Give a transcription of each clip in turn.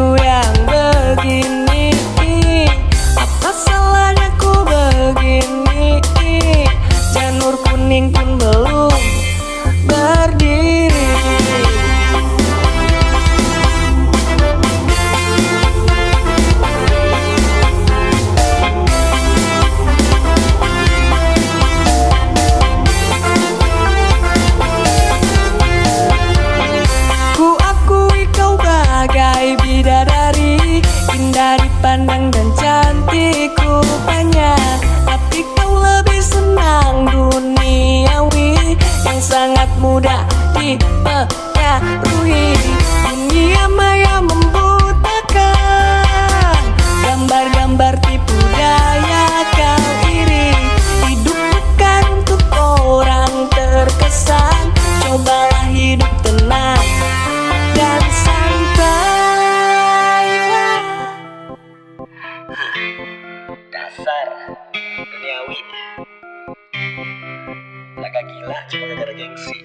Yeah. Indah dipandang dan cantik rupanya Tapi kau lebih senang duniawi Yang sangat mudah dipengaruhi. Dunia maya Dasar duniawi. Agak gila cuma gara gengsi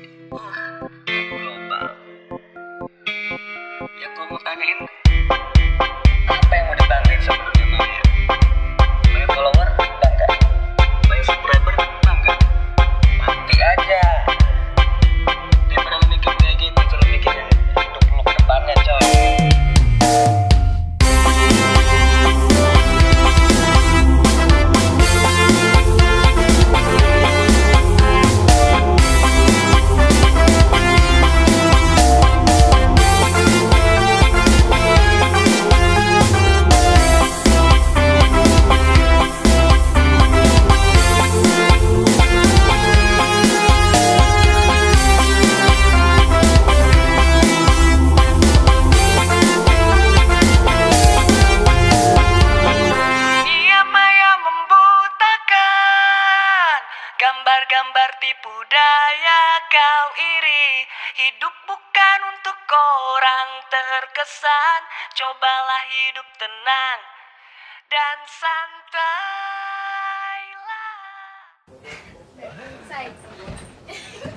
Gambar-gambar tipu daya kau iri. Hidup bukan untuk orang terkesan. Cobalah hidup tenang dan santailah. Sides.